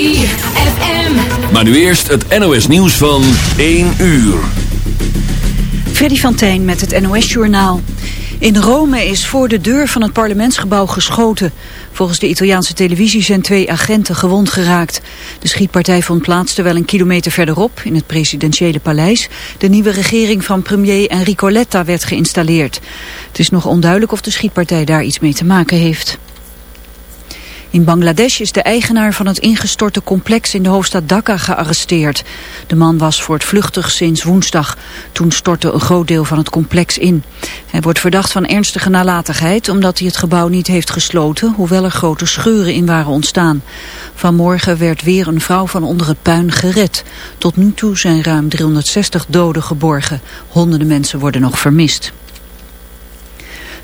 ZFM. Maar nu eerst het NOS nieuws van 1 uur. Freddy van Tijn met het NOS Journaal. In Rome is voor de deur van het parlementsgebouw geschoten. Volgens de Italiaanse televisie zijn twee agenten gewond geraakt. De schietpartij vond plaats terwijl een kilometer verderop, in het presidentiële paleis, de nieuwe regering van premier Enrico Letta werd geïnstalleerd. Het is nog onduidelijk of de schietpartij daar iets mee te maken heeft. In Bangladesh is de eigenaar van het ingestorte complex in de hoofdstad Dhaka gearresteerd. De man was voortvluchtig sinds woensdag. Toen stortte een groot deel van het complex in. Hij wordt verdacht van ernstige nalatigheid omdat hij het gebouw niet heeft gesloten, hoewel er grote scheuren in waren ontstaan. Vanmorgen werd weer een vrouw van onder het puin gered. Tot nu toe zijn ruim 360 doden geborgen. Honderden mensen worden nog vermist.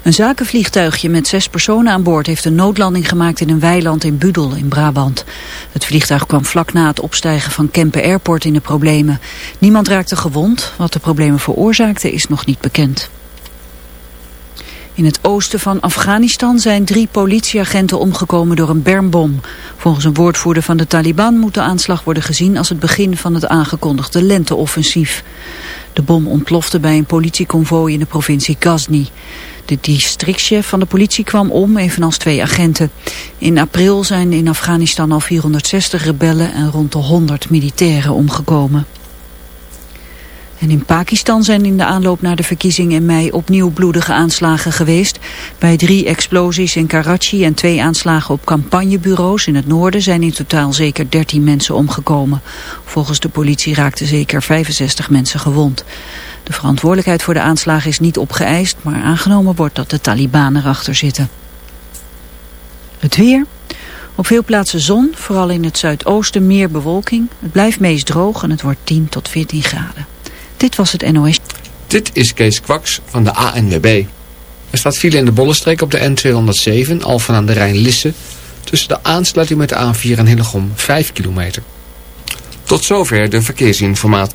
Een zakenvliegtuigje met zes personen aan boord heeft een noodlanding gemaakt in een weiland in Budel in Brabant. Het vliegtuig kwam vlak na het opstijgen van Kempen Airport in de problemen. Niemand raakte gewond. Wat de problemen veroorzaakte is nog niet bekend. In het oosten van Afghanistan zijn drie politieagenten omgekomen door een bermbom. Volgens een woordvoerder van de Taliban moet de aanslag worden gezien als het begin van het aangekondigde lenteoffensief. De bom ontplofte bij een politieconvooi in de provincie Ghazni. De districtchef van de politie kwam om, evenals twee agenten. In april zijn in Afghanistan al 460 rebellen en rond de 100 militairen omgekomen. En in Pakistan zijn in de aanloop naar de verkiezingen in mei opnieuw bloedige aanslagen geweest. Bij drie explosies in Karachi en twee aanslagen op campagnebureaus in het noorden zijn in totaal zeker 13 mensen omgekomen. Volgens de politie raakten zeker 65 mensen gewond. De verantwoordelijkheid voor de aanslagen is niet opgeëist, maar aangenomen wordt dat de Taliban erachter zitten. Het weer. Op veel plaatsen zon, vooral in het zuidoosten meer bewolking. Het blijft meest droog en het wordt 10 tot 14 graden. Dit was het NOS. Dit is Kees Kwaks van de ANWB. Er staat file in de Bollenstreek op de N207, Alphen aan de Rijn-Lisse... tussen de aansluiting met de A4 en Hillegom 5 kilometer. Tot zover de verkeersinformatie.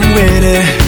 With it.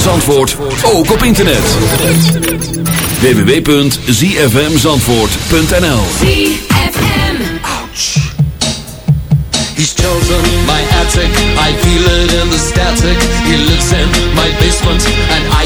van Zandvoort ook op internet. www.zfmzandvoort.nl ZFM Ouch. He's chosen my attic. I feel it in the static. He lives in my basement And I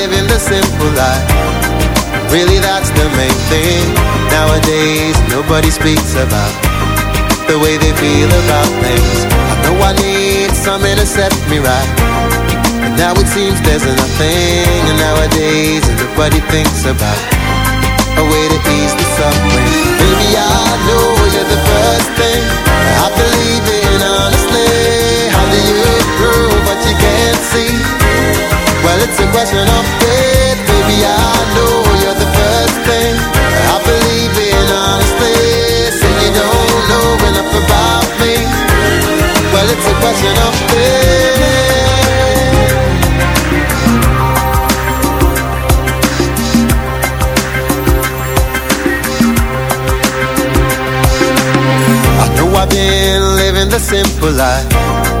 simple life. Really, that's the main thing. Nowadays, nobody speaks about the way they feel about things. I know I need something to set me right. And now it seems there's nothing. And nowadays, nobody thinks about a way to ease the suffering. Baby, I know you're the first thing I believe it's a question of faith. Baby, I know you're the first thing I believe in honestly. Say you don't know enough about me. Well, it's a question of faith. I know I've been living the simple life.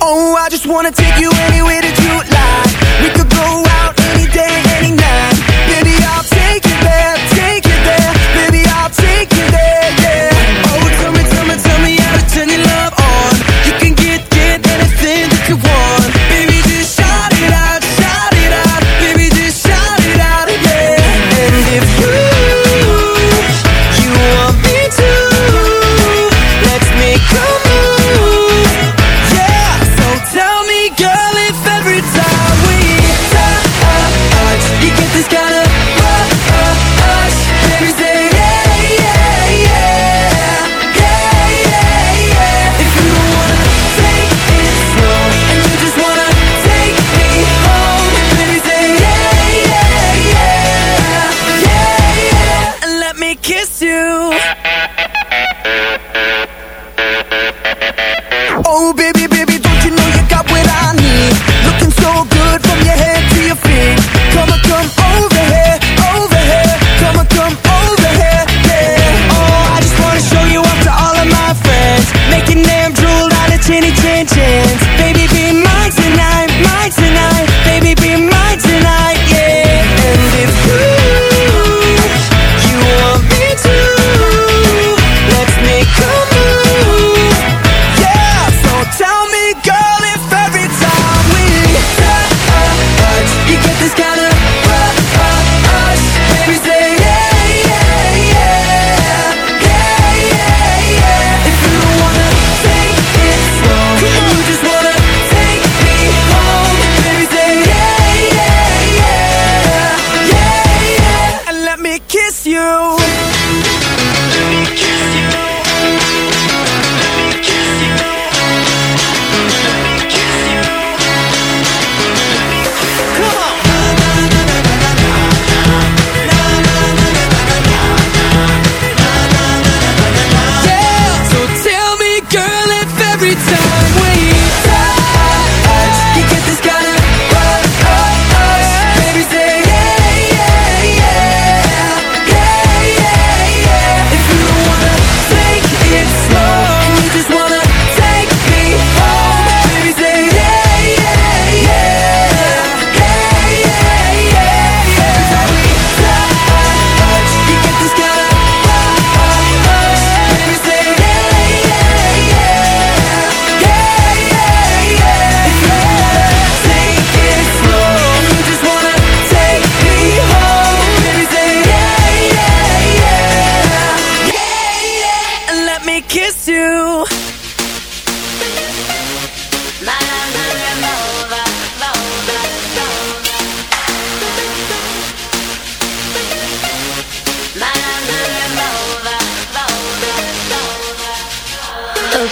Oh, I just wanna take you anywhere that you like. We could go chinny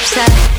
upside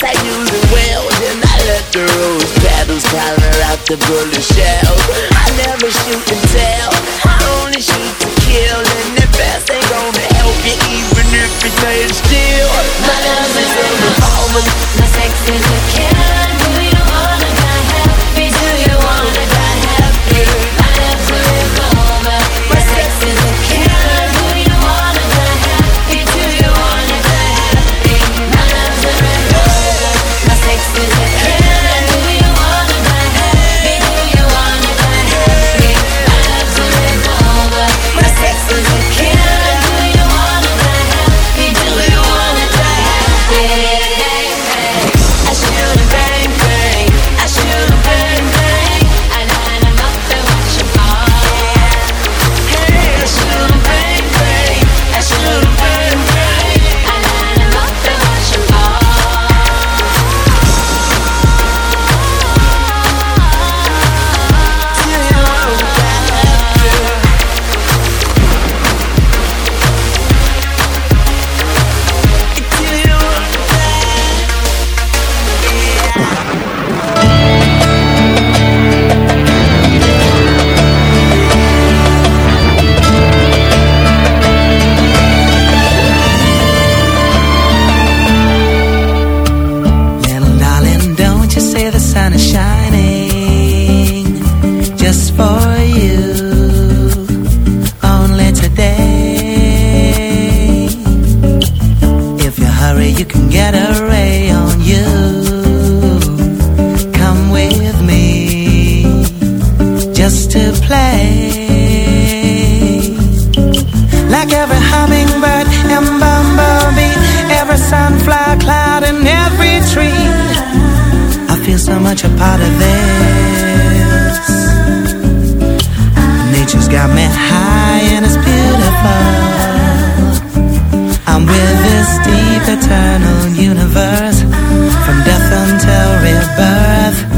I I usually will And I let the rose petals powder out the bullet shell. I never shoot and tell I only shoot to kill. And the best ain't gonna help you Even if it's staying still My love is a revolver My sex is a kill. Sunflower cloud and every tree. I feel so much a part of this. Got me high and it's beautiful. I'm with this deep eternal universe from death until rebirth.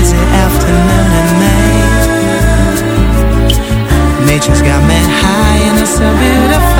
To afternoon in May. Nature's got me high and it's so beautiful.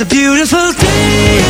a beautiful day.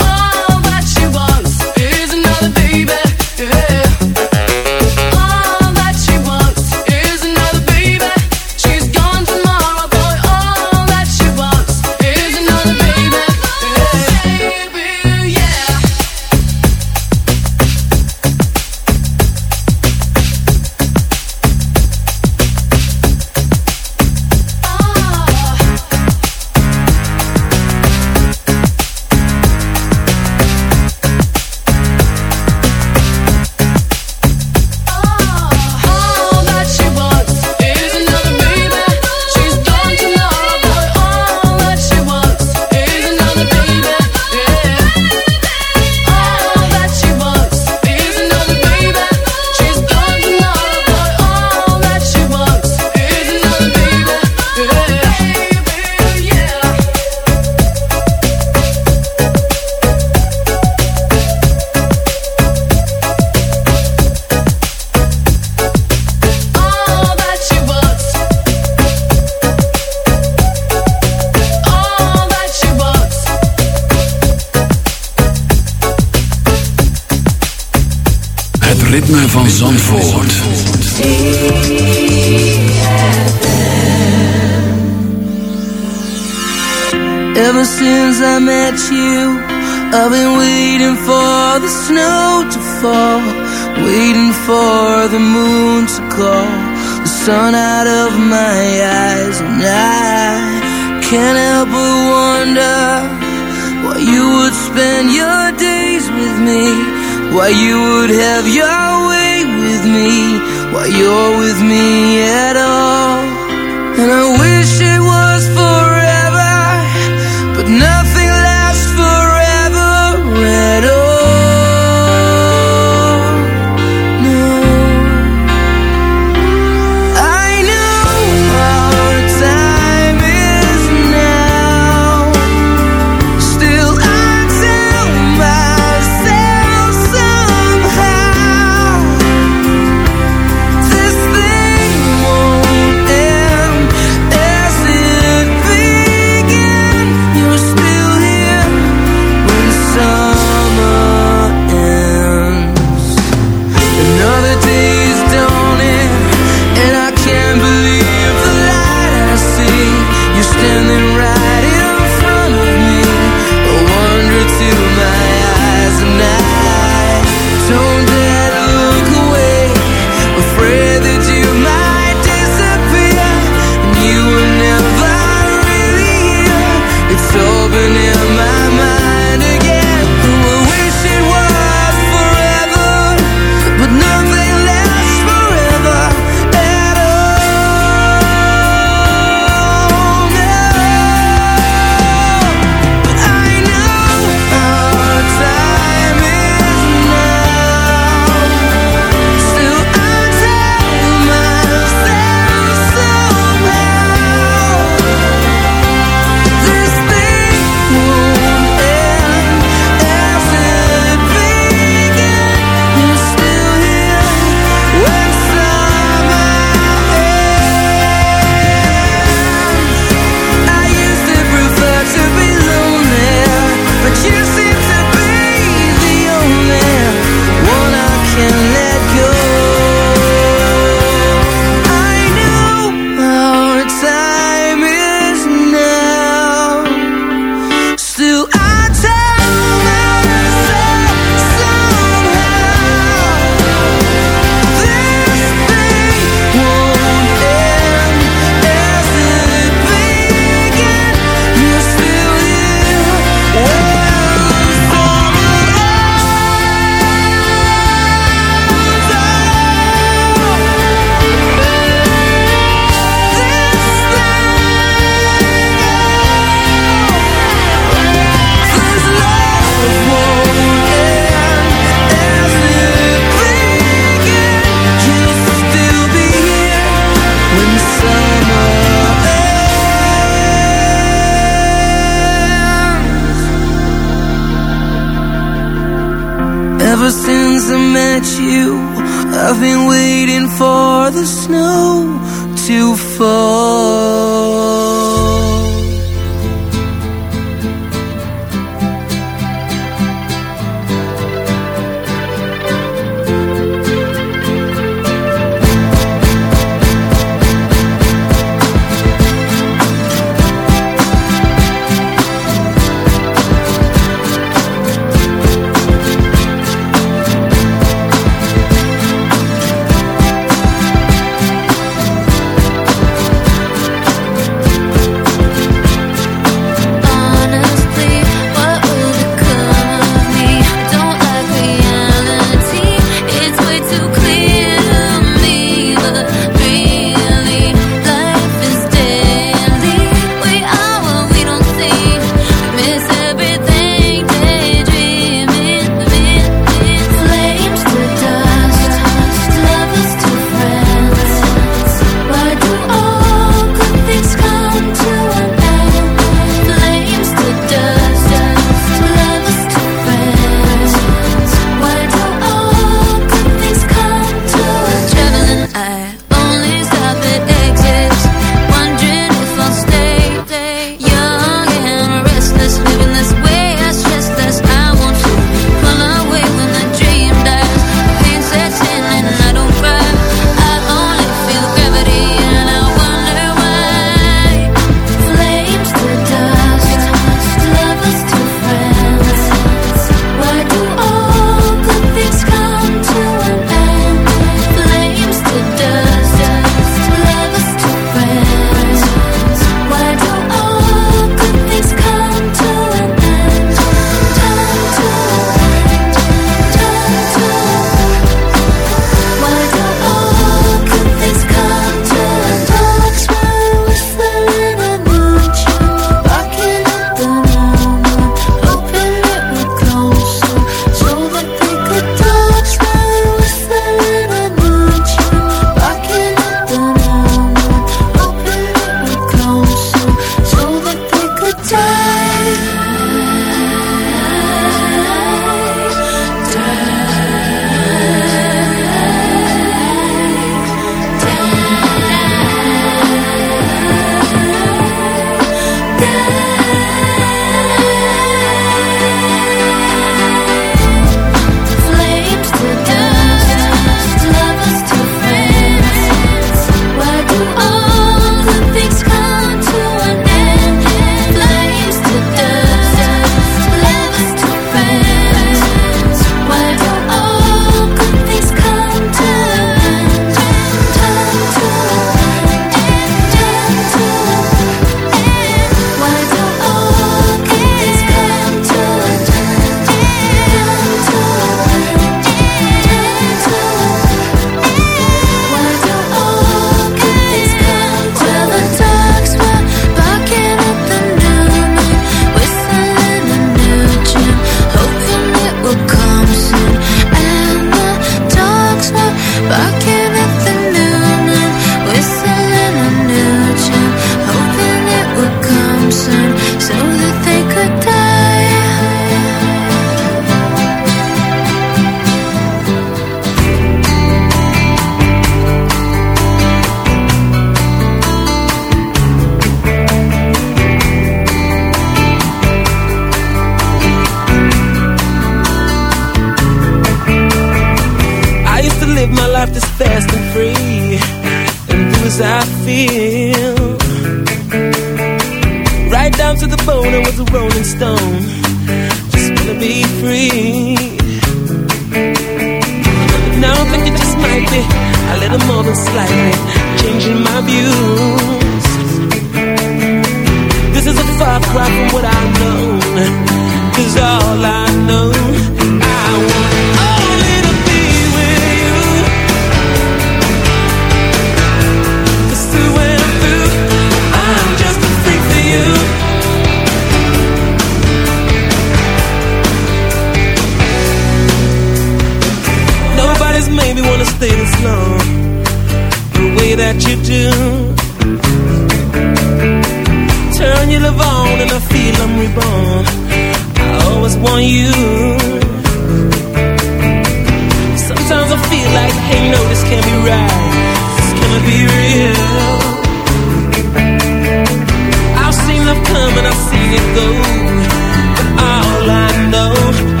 But all I know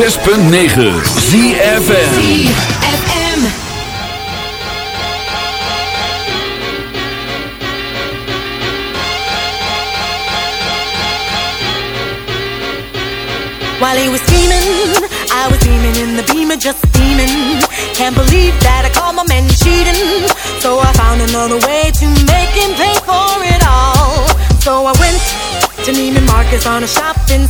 106.9 ZFM While he was steaming, I was steaming in the beamer, just steaming. Can't believe that I called my man cheating. So I found another way to make him pay for it all. So I went to Neiman Marcus on a shopping